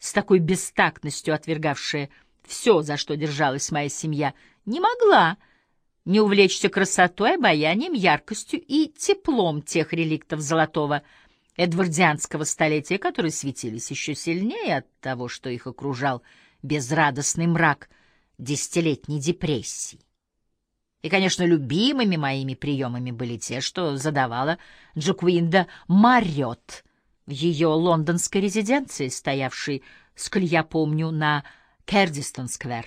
с такой бестактностью отвергавшая все, за что держалась моя семья, не могла не увлечься красотой, обаянием, яркостью и теплом тех реликтов золотого эдвардианского столетия, которые светились еще сильнее от того, что их окружал безрадостный мрак десятилетней депрессии. И, конечно, любимыми моими приемами были те, что задавала Джокуинда Марриотт в ее лондонской резиденции, стоявшей, сколь я помню, на Кердистон-сквер.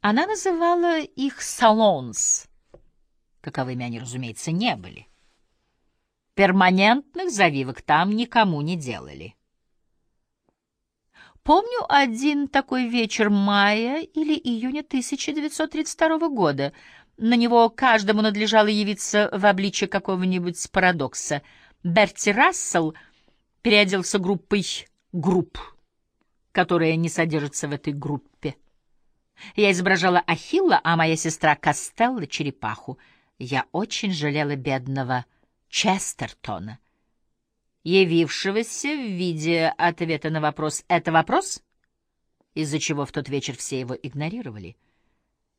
Она называла их «салонс», каковыми они, разумеется, не были. Перманентных завивок там никому не делали. Помню один такой вечер мая или июня 1932 года. На него каждому надлежало явиться в обличье какого-нибудь парадокса. Берти Рассел переоделся группой групп которая не содержится в этой группе. Я изображала Ахилла, а моя сестра Костелла — черепаху. Я очень жалела бедного Честертона, явившегося в виде ответа на вопрос «Это вопрос?», из-за чего в тот вечер все его игнорировали.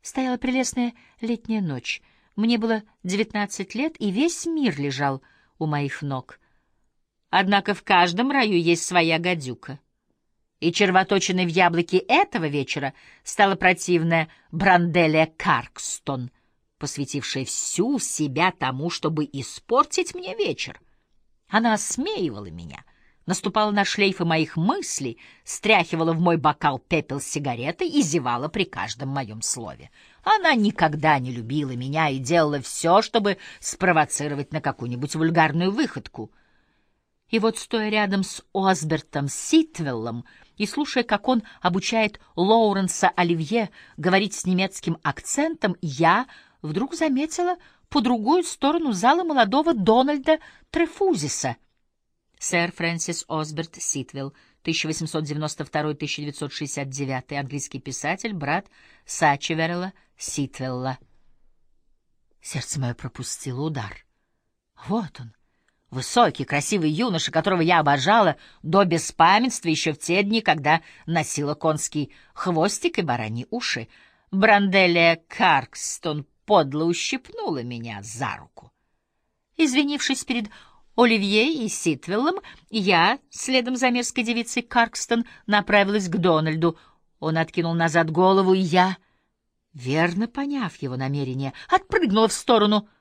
Стояла прелестная летняя ночь. Мне было девятнадцать лет, и весь мир лежал у моих ног. Однако в каждом раю есть своя гадюка — и червоточиной в яблоке этого вечера стала противная Бранделия Каркстон, посвятившая всю себя тому, чтобы испортить мне вечер. Она осмеивала меня, наступала на шлейфы моих мыслей, стряхивала в мой бокал пепел сигареты и зевала при каждом моем слове. Она никогда не любила меня и делала все, чтобы спровоцировать на какую-нибудь вульгарную выходку. И вот, стоя рядом с Осбертом Ситвеллом, и слушая, как он обучает Лоуренса Оливье говорить с немецким акцентом, я вдруг заметила по другую сторону зала молодого Дональда Трефузиса. Сэр Фрэнсис Осберт Ситвелл, 1892-1969, английский писатель, брат Сачеверела Ситвелла. Сердце мое пропустило удар. Вот он, Высокий, красивый юноша, которого я обожала до беспамятства еще в те дни, когда носила конский хвостик и бараньи уши. Бранделия Каркстон подло ущипнула меня за руку. Извинившись перед Оливье и Ситвеллом, я, следом за мерзкой девицей Каркстон, направилась к Дональду. Он откинул назад голову, и я, верно поняв его намерение, отпрыгнула в сторону —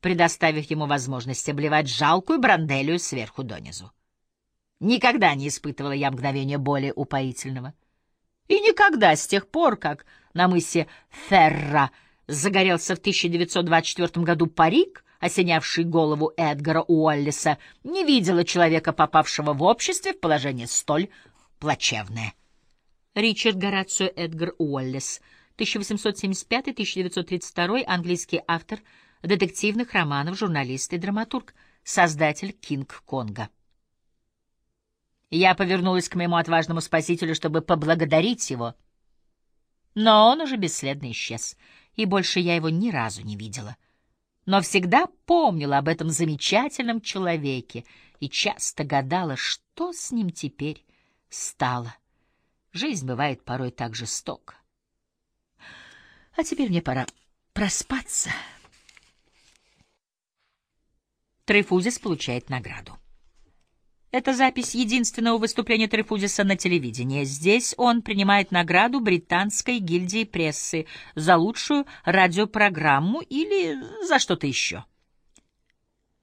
предоставив ему возможность обливать жалкую бранделию сверху донизу. Никогда не испытывала я мгновения более упоительного. И никогда с тех пор, как на мысе Ферра загорелся в 1924 году парик, осенявший голову Эдгара Уоллиса, не видела человека, попавшего в обществе в положение столь плачевное. Ричард Горацио Эдгар Уоллис, 1875-1932, английский автор — детективных романов, журналист и драматург, создатель Кинг-Конга. Я повернулась к моему отважному спасителю, чтобы поблагодарить его, но он уже бесследно исчез, и больше я его ни разу не видела. Но всегда помнила об этом замечательном человеке и часто гадала, что с ним теперь стало. Жизнь бывает порой так жестока. А теперь мне пора проспаться. Трейфузис получает награду. Это запись единственного выступления Трейфузиса на телевидении. Здесь он принимает награду британской гильдии прессы за лучшую радиопрограмму или за что-то еще.